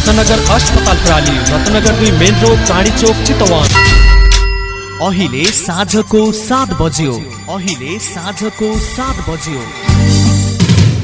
रत्नगर अस्पताल प्राली रत्नगर दुई मेन रोड चाँडी चोक चितवन। अहिले साँझको सात बज्यो। अहिले साँझको सात बज्यो।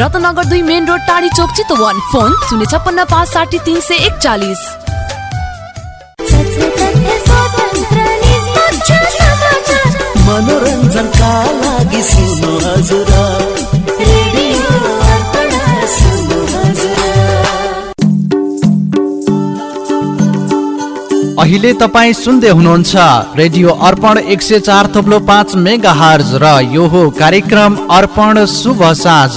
रत्नगर दुई मेन रोड टाढी चोक चितवन। फोन शून्य छप्पन्न पाँच साठी तिन सय एकचालिस। मनोरञ्जनका लागि सुन्नु हजुर। अहिले तपाईँ सुन्दै हुनुहुन्छ रेडियो अर्पण एक सय चार थप्लो पाँच मेगा हर्ज र यो हो कार्यक्रम अर्पण शुभ साँझ।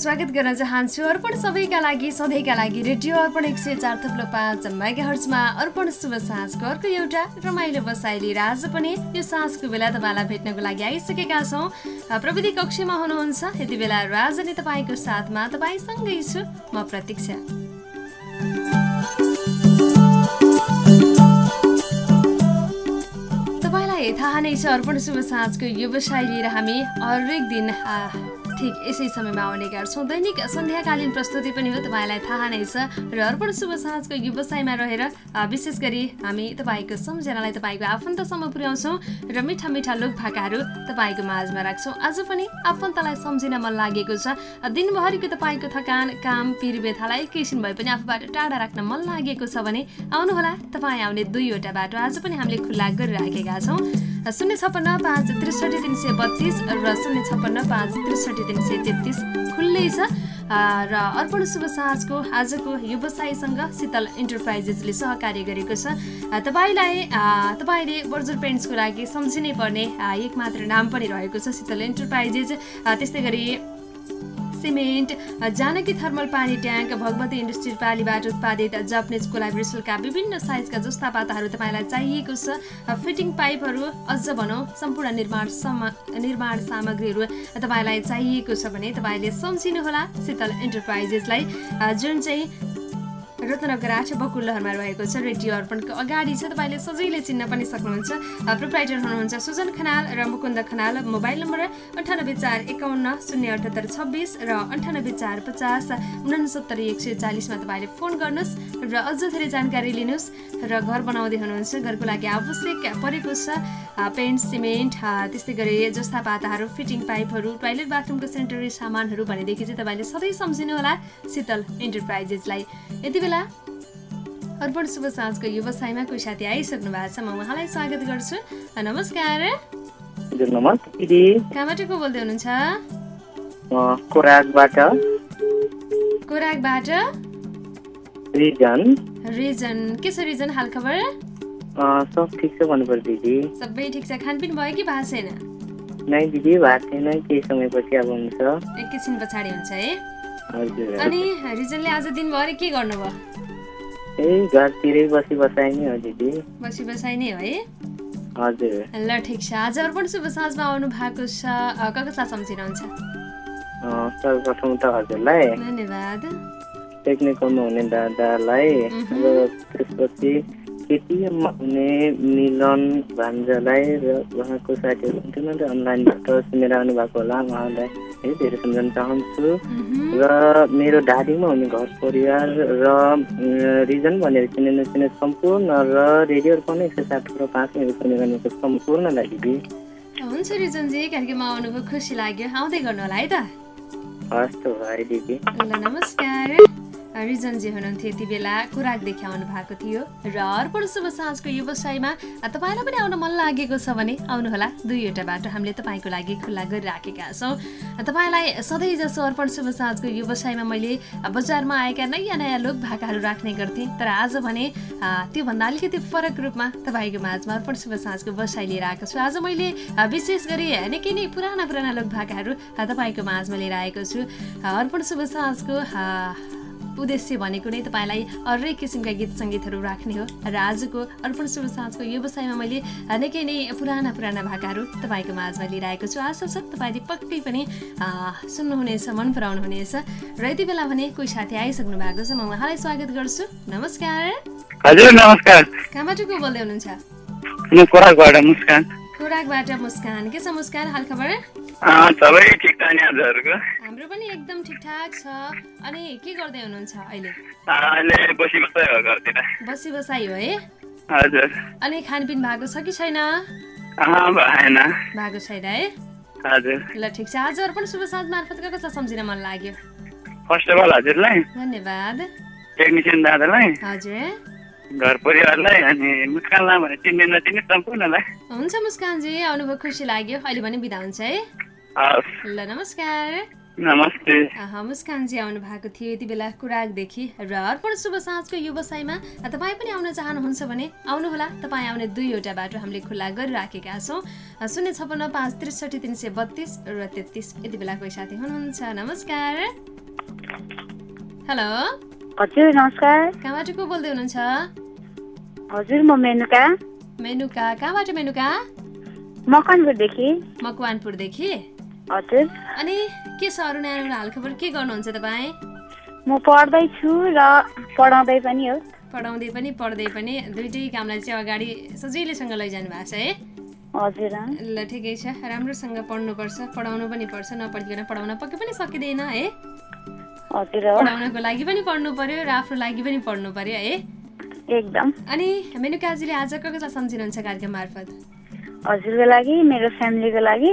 स्वागत गर्न चाहन्छु अर्पण सबैका लागि सधैँका लागि रेडियो अर्पण एक सय चार थप्लो पाँच मेगा हर्चमा अर्पण शुभ साँझको अर्को एउटा रमाइलो बसाइ लिएर आज पनि यो साँझको बेला तपाईँलाई भेट्नको लागि आइसकेका छौँ। प्रविधि कक्षमा हुनुहुन्छ यति बेला राजनी तपाईँको साथमा तपाईँसँगै छु म प्रतीक्षा। थाहा नै छ अर्पण शुभ साँझको व्यवसाय लिएर हामी हरेक दिन ठिक यसै समयमा आउने गर्छौँ। दैनिक सन्ध्याकालीन प्रस्तुति पनि हो तपाईँलाई थाहा नै छ। र अर्पण शुभ साँझको व्यवसायमा रहेर विशेष गरी हामी तपाईँको सम्झनालाई तपाईँको आफन्तसम्म पुर्याउँछौँ र मिठा मिठा लोक भाकाहरू तपाईँको माझमा राख्छौँ। आज पनि आफन्तलाई सम्झिन मन लागेको छ। दिनभरिको तपाईँको थकान काम पिर व्यथालाई एकैछिन भए पनि आफूबाट टाढा राख्न मन लागेको छ भने आउनुहोला तपाईँ आउने दुईवटा बाटो आज पनि हामीले खुल्ला गरिराखेका छौँ। शून्य छप्पन्न पाँच त्रिसठी तिन सय बत्तिस र शून्य छप्पन्न पाँच त्रिसठी तिन सय तेत्तिस खुल्लै छ। र अर्पण शुभ साँझको आजको व्यवसायसँग शीतल इन्टरप्राइजेसले सहकार्य गरेको छ। तपाईँलाई तपाईँले बर्जर पेन्ट्सको लागि सम्झिनै पर्ने एक मात्र नाम पनि रहेको छ शीतल इन्टरप्राइजेस त्यस्तै गरी सिमेन्ट जानकी थर्मल पानी ट्याङ्क भगवती इन्डस्ट्री पालीबाट उत्पादित जापानिज कोलाब्रेसलका विभिन्न साइजका जस्ता पाताहरू तपाईँलाई चाहिएको छ। फिटिङ पाइपहरू अझ भनौँ सम्पूर्ण निर्माण निर्माण सामग्रीहरू तपाईँलाई चाहिएको छ भने तपाईँले सम्झिनुहोला। शीतल इन्टरप्राइजेसलाई जुन चाहिँ रत्नगर आठ बकुल्लहरमा रहेको छ रेडियो अर्पणको अगाडि छ। तपाईँले सजिलै चिन्न पनि सक्नुहुन्छ। प्रोप्राइटर हुनुहुन्छ सुजन खनाल र मुकुन्द खनाल। मोबाइल नम्बर अन्ठानब्बे चार एकाउन्न शून्य अठहत्तर छब्बिस र अन्ठानब्बे चार पचास उनसत्तरी एक सय चालिसमा तपाईँले फोन गर्नुहोस्। र अझ धेरै जानकारी लिनुहोस् र घर बनाउँदै हुनुहुन्छ। घरको लागि आवश्यक परेको छ पेन्ट सिमेन्ट त्यस्तै गरी जस्ता पाताहरू फिटिङ पाइपहरू टोइलेट बाथरुमको सेनिटरी सामानहरू भनेदेखि चाहिँ तपाईँले सधैँ सम्झिनुहोला शीतल इन्टरप्राइजेसलाई यति बेला अर्पण शुभ साँझको व्यवसायमा कोही साथी आइसक्नु भएको छ म उहाँलाई स्वागत गर्छु। नमस्कार। कहाँबाट को बोल्दै हुनुहुन्छ? कोराकबाट कोराकबाट रिजन रिजन के छ रिजन हाल खबर? अँ, सब ठिक छ भन्नुपर्छ दिदी। सबै ठिक छ। खानपिन भयो कि भएको छैन? नै दिदी भएको थिएन केही समयपछि अब हुन्छ। एकैछिन पछाडि हुन्छ है। हजुर अनि रिजनले आज दिनभरि के गर्नुभयो? त्यही घरतिरै बसी बसाइ नै हो दिदी। बसी बसाइ नै हो है। हजुर। ल ठिक छ। आज अर्पण शुभ साँझमा आउनु भएको छ कसलाई सम्झिनुहुन्छ सर्वप्रथम त हजुरलाई। धन्यवाद। टेक्निकलमा हुने दादालाई। र त्यसपछि केटिएममा हुने मिलन भान्जालाई र उहाँको साथीहरू हुन्थेन र अनलाइनबाट सुनेर आउनु भएको होला। उहाँलाई है धेरै सम्झाउन चाहन्छु। र मेरो ढाडीमा हुने घर परिवार र रिजन भनेर चिने नचिने सम्पूर्ण र रेडियो पनि एक सय सात र पाँचमा सुनिरहनुको सम्पूर्णलाई दिदी हुन्छ रिजनजी कार्यक्रममा आउनुभयो खुसी लाग्यो। आउँदै गर्नु होला है त। हस् त भाइ दिदी। ल नमस्कार। रिजनजी हुनुहुन्थ्यो यति बेला कुराकदेखि आउनु भएको थियो र अर्पण शुभ साँझको व्यवसायमा तपाईँलाई पनि आउन मन लागेको छ भने आउनुहोला। दुईवटा बाटो हामीले तपाईँको लागि खुल्ला गरिराखेका छौँ। तपाईँलाई सधैँ जसो अर्पण शुभ साँझको व्यवसायमा मैले बजारमा आएका नयाँ नयाँ लोक भाकाहरू राख्ने गर्थेँ। तर आज भने त्योभन्दा अलिकति फरक रूपमा तपाईँको माझमा अर्पण शुभ साँझको बसाइ लिएर आएको छु। आज मैले विशेष गरी निकै नै पुराना पुराना लोक भाकाहरू तपाईँको माझमा लिएर आएको छु। अर्पण शुभ साँझको उद्देश्य भनेको नै तपाईँलाई हरेक किसिमका गीत सङ्गीतहरू राख्ने हो। र आजको अर्पण शुभ साँझको व्यवसायमा मैले निकै नै पुराना पुराना भाकाहरू तपाईँको माझमा लिएर आएको छु। आशा छ तपाईँले पक्कै पनि सुन्नुहुनेछ मन पराउनुहुनेछ र यति बेला भने कोही साथी आइसक्नु भएको छ म उहाँलाई स्वागत गर्छु। नमस्कार। हजुर नमस्कार। कहाँबाट को बोल्दै हुनुहुन्छ? खोराकबाट मुस्कान। के छ मुस्कान? हालखबर? सबै हाम्रो पनि एकदम ठिकठाक छ। अनि के गर्दै हुनुहुन्छ अहिले? अहिले बसी बस्दै हो घरतिर। बसी बसाइ हो है? हजुर। अनि खानपिन भएको छ कि छैन? भएन। भएको छैन है? हजुर। ल ठिक छ। आज पनि शुभ साँझ मार्फत कसलाई सम्झिन मन लाग्यो? फर्स्ट अफ अल हजुरलाई? धन्यवाद। टेक्निसियन दादालाई? हजुर। घर परिवारलाई अनि मुस्कानलाई भने चिन्ने नचिन्ने सम्पूर्णलाई। हुन्छ मुस्कानजी आउनुभयो खुसी लाग्यो। अहिले पनि बिदा हुन्छ है। ल नमस्कार। नमस्ते। मुस्कानजी आउनु भएको थियो यति बेला कुराकदेखि र अर्पण शुभ साँझको व्यवसायमा तपाईँ पनि आउन चाहनुहुन्छ भने आउनुहोला। तपाईँ आउने दुईवटा बाटो हामीले खुल्ला गरिराखेका छौँ। शून्य छपन्न पाँच त्रिसठी तिन सय बत्तिस र तेत्तिस। यति बेला कोही साथी हुनुहुन्छ। नमस्कार। हेलो। हजुर नमस्कार। कहाँबाट को बोल्दै हुनुहुन्छ? हजुर म मेनुका। मेनुका। कहाँबाट मेनुका? मकनपुरदेखि मकवानपुरदेखि? हजुर। अनि के छ अरू नयाँ हालखबर? के गर्नुहुन्छ तपाईँ? म पढ्दैछु र पढाउँदै पनि हो। पढाउँदै पनि पढ्दै पनि। दुइटै कामलाई चाहिँ अगाडि सजिलैसँग लैजानु भएको छ है? हजुर। ल ठिकै छ। राम्रोसँग पढ्नुपर्छ पढाउनु पनि पर्छ नपढिकन पढाउन पक्कै पनि सकिँदैन हो? पढाउनको लागि पनि पढ्नु पर्यो र आफ्नो लागि पनि पढ्नु पर्यो है। एकदम। अनि मेनुकाजीले आज को कसलाई सम्झिनुहुन्छ कार्यक्रम मार्फत? हजुरको लागि मेरो फ्यामिलीको लागि।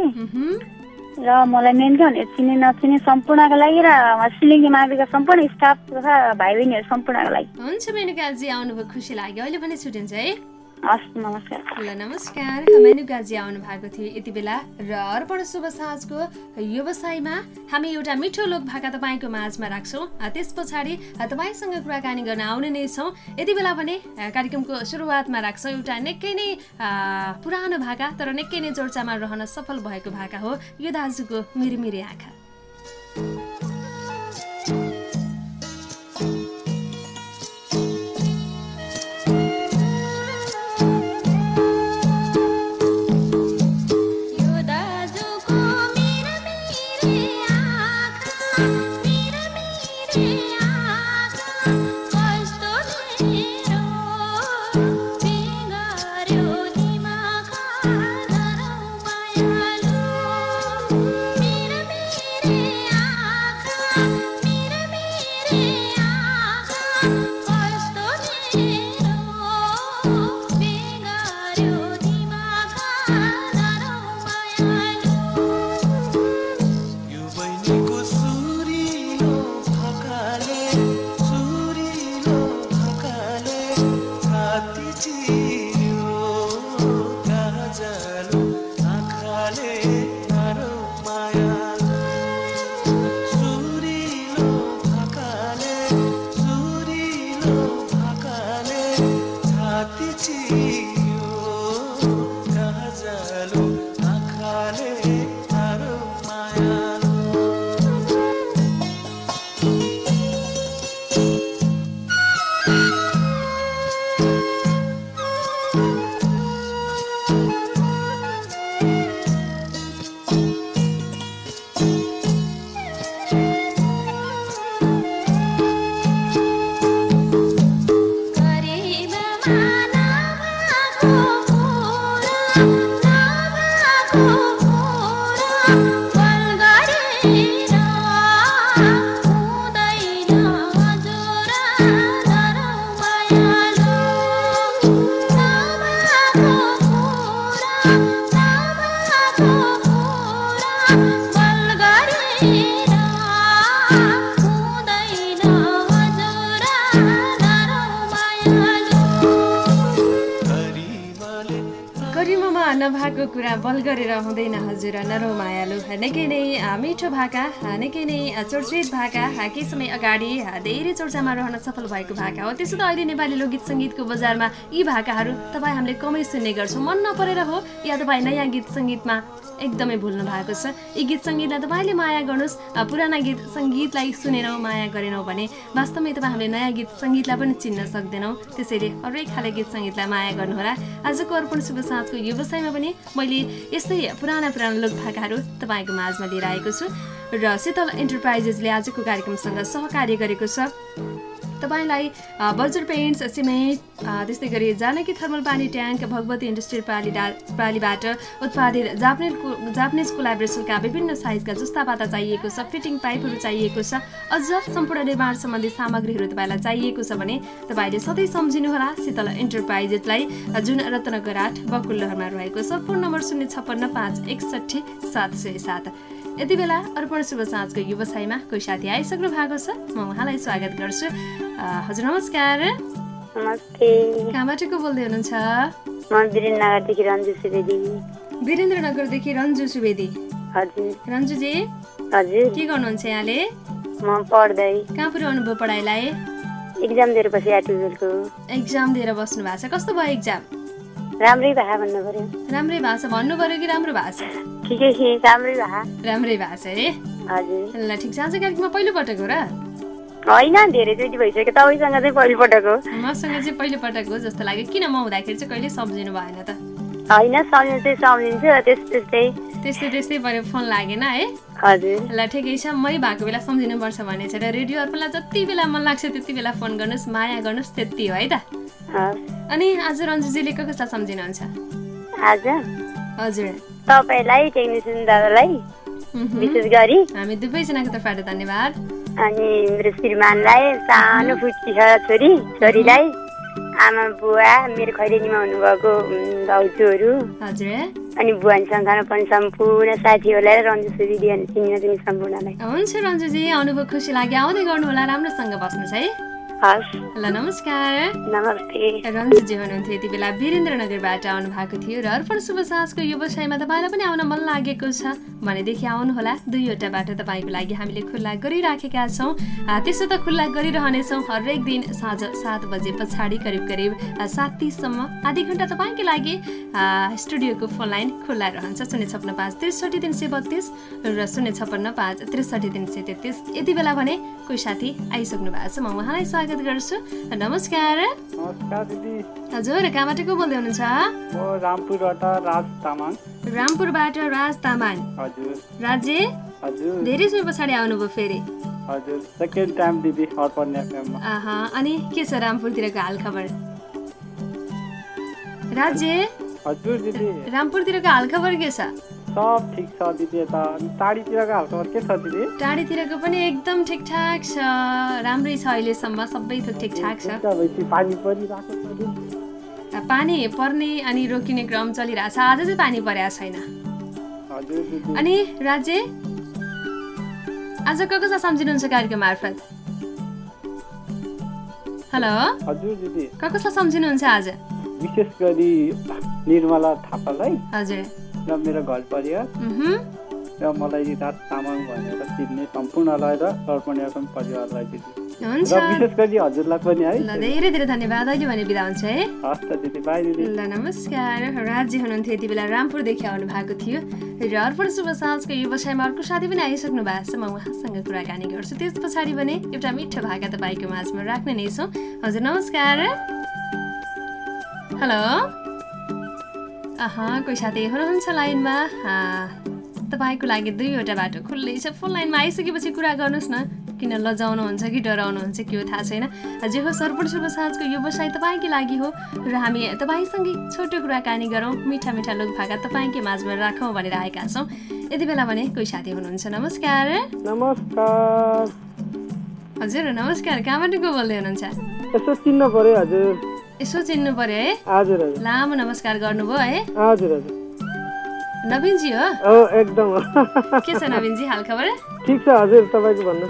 र मलाई मेन के भने चिने नचिने सम्पूर्णको लागि र सिलिङ्गी माविका सम्पूर्ण स्टाफ तथा भाइ बहिनीहरू सम्पूर्णको लागि। हुन्छ मेनुकाजी आउनुभयो खुसी लाग्यो। अहिले पनि छुट्टिन्छ है। हस् नमस्कार ल नमस्कार मेनुकाजी आउनु भएको थियो यति बेला र अर्पण शुभ साँझको व्यवसायमा हामी एउटा मिठो लोक भाका तपाईँको माझमा राख्छौँ। त्यस पछाडि तपाईँसँग कुराकानी गर्न आउने नै छौँ। यति बेला भने कार्यक्रमको सुरुवातमा राख्छौँ। एउटा निकै नै पुरानो भाका तर निकै नै चर्चामा रहन सफल भएको भाका हो। यो दाजुको मिरमिरे आँखा। गरेर हुँदैन हजुर। नरौ मायालु। निकै नै मिठो भाका निकै नै चर्चित भाका केही समय अगाडि धेरै चर्चामा रहन सफल भएको भाका हो। त्यसो त अहिले नेपाली लोकगीत सङ्गीतको बजारमा यी भाकाहरू तपाईँ हामीले कमै सुन्ने गर्छौँ। मन नपरेर हो या तपाईँ नयाँ गीत सङ्गीतमा एकदमै भुल्नु भएको छ। यी गीत सङ्गीतलाई तपाईँले माया गर्नुहोस्। पुराना गीत सङ्गीतलाई सुनेनौँ माया गरेनौँ भने वास्तवमै तपाईँ हामीले नयाँ गीत सङ्गीतलाई पनि चिन्न सक्दैनौँ। त्यसैले हरेक खाले गीत सङ्गीतलाई माया गर्नुहोला। आजको अर्पण शुभ साँझको व्यवसायमा पनि मैले यस्तै पुराना पुराना लोक भाकाहरू तपाईँको माझमा लिएर आएको छु। र शीतल इन्टरप्राइजेसले आजको कार्यक्रमसँग सहकार्य गरेको छ। तपाईँलाई बर्जर पेन्ट्स सिमेन्ट त्यस्तै गरी जानकी थर्मल पानी ट्याङ्क भगवती इन्डस्ट्रियल प्राली प्रालीबाट उत्पादित जापानिज जापानिज कोलाब्रेसनका विभिन्न साइजका जुस्ता पाता चाहिएको छ फिटिङ पाइपहरू चाहिएको छ अझ सम्पूर्ण निर्माण सम्बन्धी सामग्रीहरू तपाईँलाई चाहिएको छ भने तपाईँले सधैँ सम्झिनुहोला शीतल इन्टरप्राइजेसलाई जुन रत्नगर आठ बकुल्लहरमा रहेको छ फोन नम्बर शून्य छप्पन्न पाँच एकसट्ठी सात सय सात। यति बेला अर्पण शुभ साँझको व्यवसायमा कोही साथी आइसक्नु भएको छ म उहाँलाई स्वागत गर्छु। हजुर नमस्कार। कहाँबाट को बोल्दै हुनुहुन्छ? वीरेन्द्रनगरदेखि रन्जु सुवेदी। रन्जुजी हजुर। के गर्नुहुन्छ यहाँले? म पढ्दै। कहाँ पुऱ्याउनु पढाइलाई? इक्जाम दिएर पछि आर्टिफिसियलको एक्जाम दिएर बस्नु भएको छ। कस्तो भयो एक्जाम? राम्रै भए भन्नु पर्यो राम्रै छ। भन्नु पऱ्यो कि राम्रो छ? ठिकै छ राम्रै भए। राम्रै भएको छ अरे हजुर। ल ठिक छ। आज कार्यक्रममा पहिलोपटक हो र? होइन धेरैचोटि भइसक्यो। तपाईँसँग चाहिँ पहिलोपटक हो। मसँग चाहिँ पहिलोपटक हो जस्तो लाग्यो। किन म हुँदाखेरि चाहिँ कहिले सम्झिनु भएन त? होइन सम्झिनु चाहिँ सम्झिन्छु त्यस त्यस्तै त्यस्तै। त्यस्तै पऱ्यो फोन लागेन है? हजुर। ल ठिकै छ। मै भएको बेला सम्झिनुपर्छ छ र रेडियो अर्पणलाई जति बेला मन लाग्छ त्यति बेला फोन गर्नुहोस् माया गर्नुहोस् त्यति हो है त। अनि आज रन्जुजीले कसलाई सम्झिनुहुन्छ? हजुर। तपाईँलाई टेक्निसियन दादालाई। विशेष गरी। हामी दुवैजनाको तर्फबाट धन्यवाद। अनि मेरो श्रीमानलाई सानो फुच्ची छ छोरी। छोरीलाई आमा बुवा मेरो खैरेनीमा हुनुभएको भाउजूहरू। हजुर। अनि सन्तान पनि सम्पूर्ण साथीहरूलाई र रन्जु सुविधी अनि चिन्न चिनी सम्पूर्णलाई। हुन्छ रन्जुजी अनुभव खुसी लाग्यो। आउँदै गर्नु होला राम्रोसँग बस्नुहोस् है। हस् ल नमस्कार। नमस्ते। रन्जुजी हुनुहुन्थ्यो यति बेला। वीरेन्द्रनगरबाट आउनु भएको थियो र अर्पण शुभ साँझको व्यवसायमा तपाईँलाई पनि आउन मन लागेको छ। भनेदेखि आउनुहोला। दुईवटा बाटो तपाईँको लागि हामीले खुल्ला गरिराखेका छौँ। त्यसो त खुल्ला गरिरहनेछौँ। हरेक दिन साँझ सात बजे पछाडि करिब करिब सात तिससम्म आधी घन्टा तपाईँको लागि स्टुडियोको फोन लाइन खुल्ला रहन्छ। शून्य छप्पन्न पाँच त्रिसठी तिन सय बत्तिस र शून्य छप्पन्न पाँच त्रिसठी तिन सय तेत्तिस। यति बेला भने कोही साथी आइसक्नु भएको छ। म उहाँलाई स्वागत गर्छु। नमस्कार। नमस्कार दिदी। हजुर कहाँबाट को बोल्दै हुनुहुन्छ? म रामपुरबाट राज तामाङ। रामपुरबाट राज तामाङ। हजुर। राज्य? हजुर। धेरै समय पछाडि आउनुभयो फेरि। हजुर। सेकेन्ड टाइम दिदी अर्पण एफएममा आहा अनि के छ रामपुरतिरको हालखबर राज्य? हजुर दिदी। रामपुरतिरको हालखबर के छ? सब ठिक छ दिदी यता। अनि टाढीतिरको हालखबर के छ दिदी? टाढीतिरको पनि एकदम ठिकठाक छ। राम्रै छ अहिलेसम्म सबै थोक ठिकठाक छ। पानी परिरहेको छ पानी पर्ने अनि रोकिने क्रम चलिरहेछ आज चाहिँ पानी परेको छैन। अनि राज्य आज को कसलाई सम्झिनुहुन्छ कार्यक्रम मार्फत? हेलो? हजुर दिदी। कसलाई सम्झिनुहुन्छ आज? विशेष गरी निर्मला थापालाई। हजुर। र मेरो घर परिवार। र मलाई राज तामाङ भनेर चिन्ने सम्पूर्णलाई र अर्पण एफएम परिवारलाई दिदी। हुन्छ। विशेष गरी हजुरलाई पनि है। ल धेरै धेरै धन्यवाद। अहिले भने बिदा हुन्छ है। हस् त दिदी बाई दिदी। ल नमस्कार। राज्य हुनुहुन्थ्यो यति बेला रामपुरदेखि आउनु भएको थियो। र अर्पण शुभ साँझको व्यवसायमा अर्को साथी पनि आइसक्नु भएको छ। म उहाँसँग कुराकानी गर्छु। त्यस पछाडि भने एउटा मिठो भाका तपाईँको माझमा राख्ने नै छौँ। हजुर नमस्कार। हेलो। कोही साथी हुनुहुन्छ लाइनमा। तपाईँको लागि दुईवटा बाटो खुल्लै छ। फोन लाइनमा आइसकेपछि कुरा गर्नुहोस् न। किन लजाउनुहुन्छ कि डराउनुहुन्छ के हो थाहा छैन। जे हो सर्पण शुभ साँझको व्यवसाय तपाईँकै लागि हो। र हामी तपाईँसँगै छोटो कुराकानी गरौँ। मिठा मिठा लोक भाका तपाईँकै माझमा राखौँ भनेर आएका छौँ। यति बेला भने कोही साथी हुनुहुन्छ। नमस्कार। नमस्कार। हजुर नमस्कार। कहाँबाट को बोल्दै हुनुहुन्छ? यसो चिन्न पर्यो हजुर। यसो चिन्नु पर्यो है? हजुर लामो नमस्कार गर्नुभयो है? हजुर हजुर। नवीनजी हो? एकदम। के छ नवीनजी हालखबर ठिक छ हजुर तपाईँको भन्नु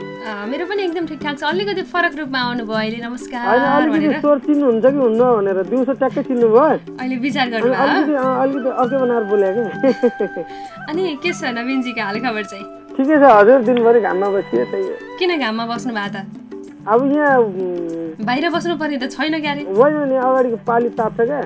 मेरो पनि एकदम ठिकठाक छ। अलिकति फरक रूपमा आउनुभयो अहिले नमस्कार अलिकति भनेर। स्वर चिन्नुहुन्छ कि हुन्न भनेर दिउँसो ट्याक्कै चिन्नु भयो अहिले विचार गर्नुभयो अलिकति अर्कै बनाएर बोले कि। अनि के छ नवीनजीको हालखबर चाहिँ? ठिकै छ हजुर दिनभरि घाममा त्यही हो। किन घाममा बस्नु भएको त? अब यहाँ बाहिर बस्नु पर्ने त छैन क्यारे। होइन नि अगाडिको पाली ताप्छ क्या।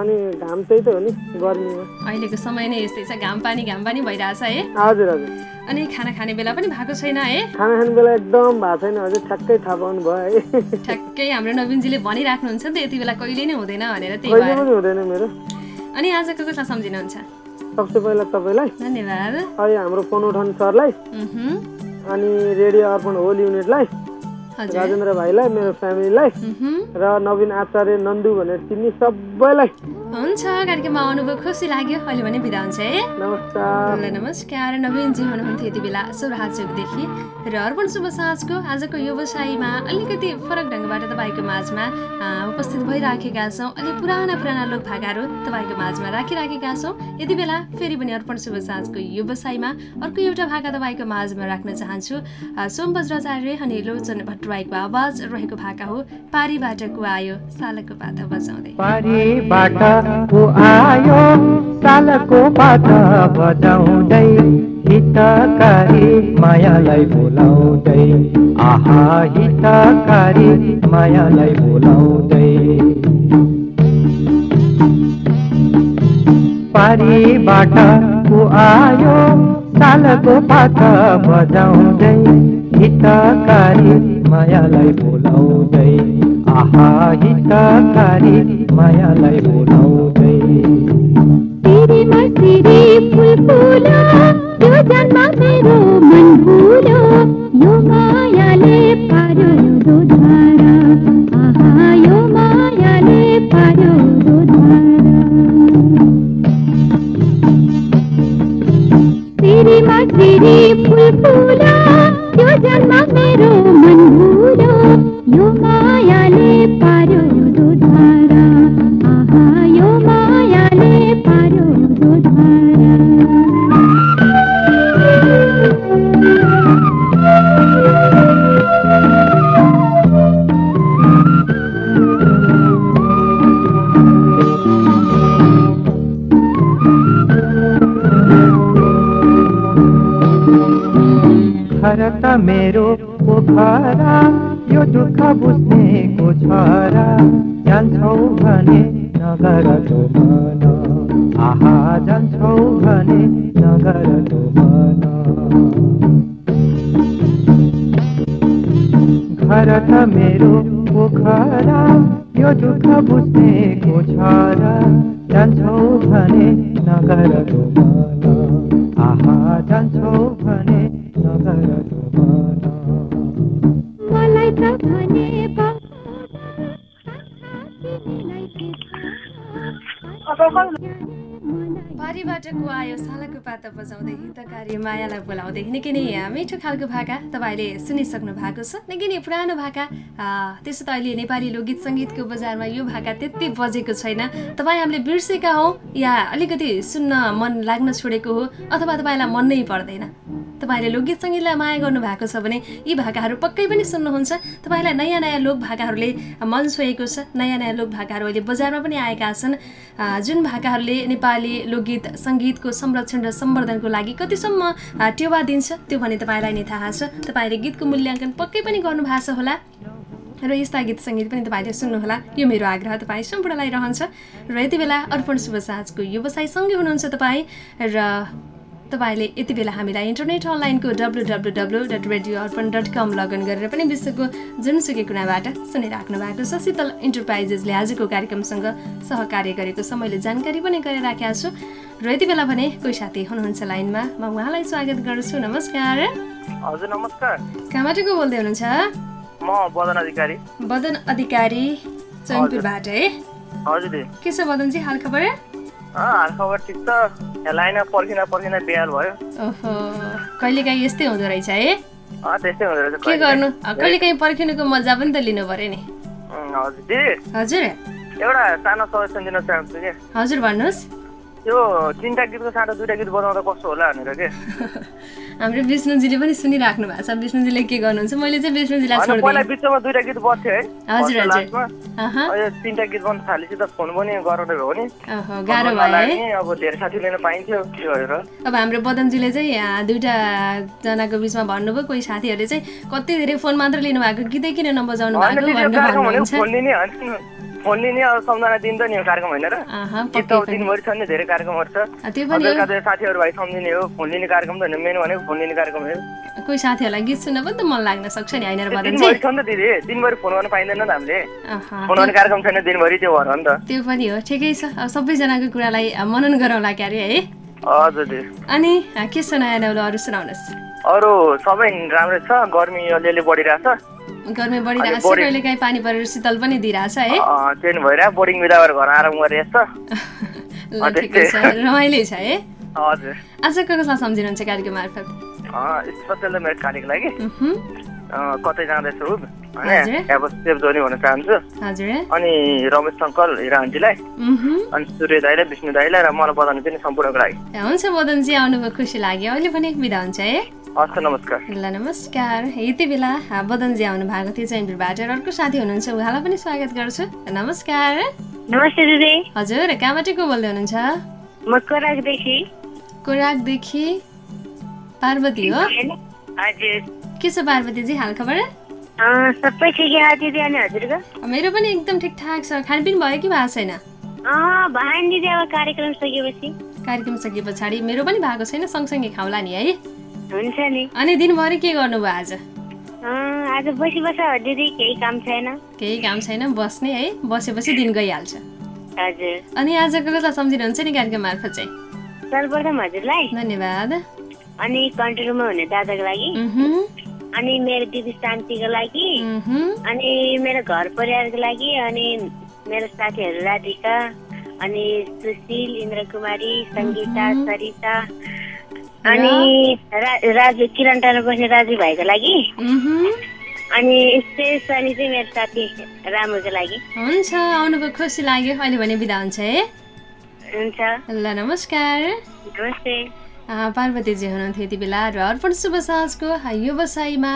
अनि घाम त्यही त हो नि गर्मीमा। अहिलेको समय नै यस्तै छ घाम पानी घाम पानी भइरहेछ है। हजुर हजुर। अनि खाना खाने बेला पनि भएको छैन है। खाना खाने बेला एकदम भएको छैन हजुर ठ्याक्कै थाहा पाउनु भयो है। ठ्याक्कै हाम्रो नवीनजीले भनिराख्नुहुन्छ नि त यति बेला कहिले नै हुँदैन भनेर त्यही पनि हुँदैन मेरो। अनि आजको कसलाई सम्झिनुहुन्छ। सबसे पहिला तपाईँलाई धन्यवाद। अहिले हाम्रो फोन उठाउने सरलाई अनि रेडियो अर्पण होल युनिटलाई राजेन्द्र भाइलाई मेरो फ्यामिलीलाई। र नवीन आचार्य नन्दु भनेर चिन्ने सबैलाई। हुन्छ कार्यक्रममा आउनुभयो खुसी लाग्यो। अहिले भने बिदा हुन्छ है? नमस्कार। नमस्कार। नवीनजी हुनुहुन्थ्यो यति बेला चोकदेखि र अर्पण शुभ साँझको आजको व्यवसायमा अलिकति फरक ढङ्गबाट तपाईँको माझमा उपस्थित भइराखेका छौँ। अलि पुराना पुराना लोक भाकाहरू तपाईँको माझमा राखिराखेका छौँ। यति बेला फेरि पनि अर्पण शुभ साँझको व्यवसायमा अर्को एउटा भाका तपाईँको माझमा राख्न चाहन्छु। आ, सोम बज्राचार्य अनि लोचन भट्टराईको आवाज रहेको भाका हो। पारीबाट आयो? सालको पाता बजाउँदै। पारीबाट को आयो? सालको पाता बजाउँदै हितकारी मायालाई बोलाउँदै। आहा हितकारी मायालाई बोलाउँदै। पारीबाट को आयो? सालको पाता बजाउँदै हितकारी मायालाई बोलाउँदै। आहा हितकारी मायालाई बोलाउँदै। सिरीमा सिरी फुल फुलो यो जन्म मेरो मन भुलो यो मायाले बुझ्नेको छोरा जान्छौ भने नगर तो मन आहा जान्छौ भने नगर तो मन घर त मेरो पोखरा यो दुःख बुझ्नेको छोरा जान्छौ भने नगर तो मन आहा जान्छौ भने नगर तो मन मलाई त भने बारीबाट को आयो सालाको पाता बजाउँदै हितकारी मायालाई बोलाउँदै निकै नै मिठो खालको भाका तपाईँले सुनिसक्नु भएको छ। निकै नै पुरानो भाका। त्यसो त अहिले नेपाली लोकगीत सङ्गीतको बजारमा यो भाका त्यति बजेको छैन। तपाईँ हामीले बिर्सेका हौ या अलिकति सुन्न मन लाग्न छोडेको हो अथवा तपाईँलाई मन नै पर्दैन? तपाईँले लोकगीत सङ्गीतलाई माया गर्नुभएको छ भने यी भाकाहरू पक्कै पनि सुन्नुहुन्छ। तपाईँलाई नयाँ नयाँ लोक भाकाहरूले मन छोएको छ नयाँ नयाँ लोक भाकाहरू अहिले बजारमा पनि आएका छन्। जुन भाकाहरूले नेपाली लोकगीत सङ्गीतको संरक्षण र सम्वर्धनको लागि कतिसम्म टेवा दिन्छ त्यो भने तपाईँलाई नै थाहा छ। तपाईँले गीतको मूल्याङ्कन पक्कै पनि गर्नुभएको छ होला। र यस्ता गीत सङ्गीत पनि तपाईँले सुन्नुहोला यो मेरो आग्रह तपाईँ सम्पूर्णलाई रहन्छ। र यति बेला अर्पण शुभ व्यवसायसँगै हुनुहुन्छ तपाईँ। र तपाईँले यति बेला हामीलाई इन्टरनेट अनलाइनको W W W dot radio Arpan dot com login गरेर पनि विश्वको जुनसुकै कुनाबाट सुनिराख्नु भएको छ। शीतल इन्टरप्राइजेसले आजको कार्यक्रमसँग सहकार्य गरेको छ। मैले जानकारी पनि गरिराखेको छु। र यति बेला भने कोही साथी हुनुहुन्छ लाइनमा म उहाँलाई स्वागत गर्छु। नमस्कार। हजुर नमस्कार। कहाँबाट को बोल्दै हुनुहुन्छ? म बदन अधिकारी। बदन अधिकारी चैनपुरबाट। है हजुर के छ बदनजी हाल खबर? हाल खबर ठिक छ। लाइन पर्खिँदा पर्खिँदा बिहाल भयो। कहिलेकाहीँ यस्तै हुँदो रहेछ है? त्यस्तै हुँदो रहेछ के गर्नु? कहिलेकाहीँ पर्खिनुको मजा पनि त लिनु पर्यो नि। हजुर। एउटा सानो सजेसन दिन चाहन्छु कि हजुर भन्नुहोस्। यो तिनवटा गीतको साटो दुइटा गीत बजाउँदा कस्तो होला भनेर के? हाम्रो विष्णुजीले पनि सुनिराख्नु भएको छ। विष्णुजीले के गर्नुहुन्छ? मैले चाहिँ विष्णुजीलाई होइन, पहिला बिचमा दुइटा गीत बज्थ्यो है। हजुर, हजुर। तिनवटा गीत बन्द थालेपछि त फोन पनि गराउने भयो नि। गाह्रो भयो है। अब धेरै साथी लिन पाइन्थ्यो त्यो भएर अब हाम्रो बदनजीले चाहिँ दुइटा जनाको बिचमा भन्नुभयो कोही साथीहरूले चाहिँ कति धेरै फोन मात्र लिनुभएको गीतै किन नबजाउनु भएको भनेर भन्नुहुन्छ। फोन लिने अब सम्झना दिन्छ नि यो कार्यक्रम होइन र? गीत त अब। दिनभरि छ नि धेरै कार्यक्रमहरू छ साथीहरू भाइ सम्झिने हो फोन लिने कार्यक्रम त होइन मेन भनेको फोन लिने कार्यक्रम हो। कोही साथीहरूलाई गीत सुन्न पनि त मन लाग्न सक्छ नि होइन र बदनजी दिनभरि छ नि त दिदी दिनभरि फोन गर्न पाइँदैन नि त हामीले। फोन गर्ने कार्यक्रम छैन दिनभरि त्यो भएर नि त। त्यो पनि हो ठिकै छ। अब सबैजनाको कुरालाई मनन गरौँला क्यारे है? हजुर अनि के छ नयाँ नौलो अरू सुनाउनुहोस्। अरू सबै राम्रै छ गर्मी अलिअलि बढिरहेछ गर्मी बढिरहेको छ कहिले काहीँ पानी परेर शीतल पनि दिइरहेछ है? चेन्ज भइरहेको बोर्डिङ बिदा गरेर घर आराम गरिरहेछ ल ठिकै छ रमाइलो छ है? हजुर। आज को कसलाई सम्झिनुहुन्छ कार्यक्रम मार्फत। स्पेसल मेरो खानेको लागि। कतै जाँदैछु। होइन? अब सेफ जोनी भन्न चाहन्छु। अनि रमेश अङ्कल हिरा आन्टीलाई। अनि सूर्य दाईलाई विष्णु दाईलाई र मलाई बजाउनु पनि सम्पूर्णको लागि। हुन्छ मदनजी आउनुभयो खुसी लाग्यो। अहिले पनि बिदा हुन्छ है? हस् नमस्कार। ल नमस्कार। यति बेला बदनजी आउनु भएको थियो चैनपुरबाट र अर्को साथी हुनुहुन्छ उहाँलाई पनि स्वागत गर्छु। नमस्कार। नमस्ते दिदी। हजुर कहाँबाट को बोल्दै हुनुहुन्छ? म कोराकदेखि कोराकदेखि पार्वती हो? हजुर। के छ पार्वतीजी हाल खबर? अँ, सबै ठिकै हो दिदी अनि हजुरको। मेरो पनि एकदम ठिकठाक छ। खानपिन भयो कि भएको छैन? अँ भएन दिदी अब कार्यक्रम सकेपछि कार्यक्रम सके पछाडि मेरो पनि भएको छैन सँगसँगै खाउँला नि है। हुन्छ नि। अनि दिनभरि के गर्नुभयो आज? आज बसी बस दिदी केही काम छैन। केही काम छैन बस्ने है। बसेपछि दिन गइहाल्छ। हजुर। अनि आजको कसलाई सम्झिनुहुन्छ नि कार्यक्रम मार्फत चाहिँ। सर्वप्रथम हजुरलाई। धन्यवाद। अनि कन्ट्रोलमा हुने दादाको लागि। अनि मेरो दिदी शान्तिको लागि। अनि मेरो घर परिवारको लागि। अनि मेरो साथीहरू राधिका। अनि सुशील इन्द्र कुमारी सङ्गीता सरिता। अनि राजु किरण टाढा बस्ने राजु भाइको लागि। अनि स्पेसली चाहिँ मेरो साथी रामुको लागि। हुन्छ आउनुभयो खुसी लाग्यो। अहिले भने बिदा हुन्छ है? हुन्छ। ल नमस्कार। नमस्ते। पार्वतीजी हुनुहुन्थ्यो यति बेला र अर्पण शुभ साँझको व्यवसायमा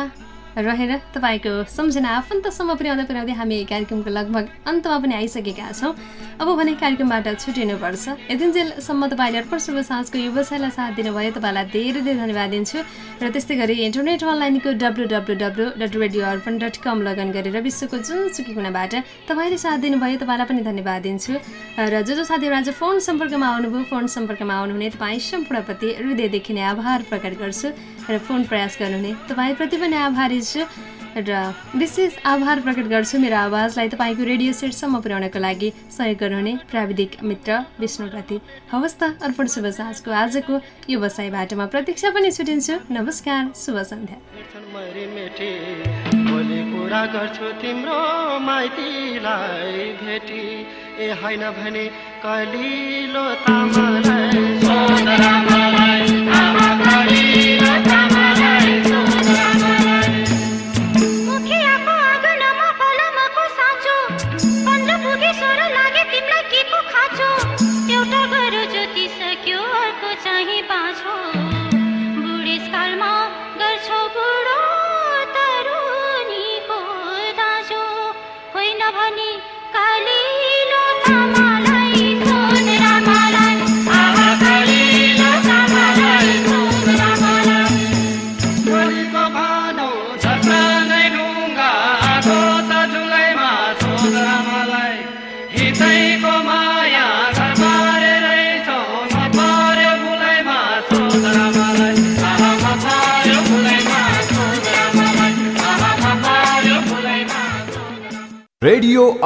रहेर तपाईँको सम्झना आफन्तसम्म पुर्याउँदै पुर्याउँदै हामी कार्यक्रमको लगभग अन्तमा पनि आइसकेका छौँ। अब भने कार्यक्रमबाट छुटिनुपर्छ। यतिन्जेलसम्म तपाईँले अर्पण शुभ साँझको व्यवसायलाई साथ दिनुभयो। तपाईँलाई धेरै धेरै धन्यवाद दिन्छु। र त्यस्तै गरी इन्टरनेट अनलाइनको W W W dot radio Arpan dot com login गरेर विश्वको जुनसुकै कुनाबाट तपाईँले साथ दिनुभयो। तपाईँलाई पनि धन्यवाद दिन्छु। र जो जो साथीहरू आज फोन सम्पर्कमा आउनुभयो फोन सम्पर्कमा आउनुहुने तपाईँ सम्पूर्णप्रति हृदयदेखि नै आभार प्रकट गर्छु। फोन प्रयास गर्नुहुने। तपाईँप्रति पनि आभारी छु र विशेष आभार प्रकट गर्छु मेरो आवाजलाई तपाईँको रेडियो सेटसम्म पुर्याउनको लागि सहयोग गर्नुहुने प्राविधिक मित्र विष्णुप्रति। हवस् त अर्पण शुभ साँझको आजको व्यवसायबाट म प्रतीक्षा पनि छुटिन्छु। नमस्कार शुभ सन्ध्या। ए होइन भने कलिलो तामालाई Bye.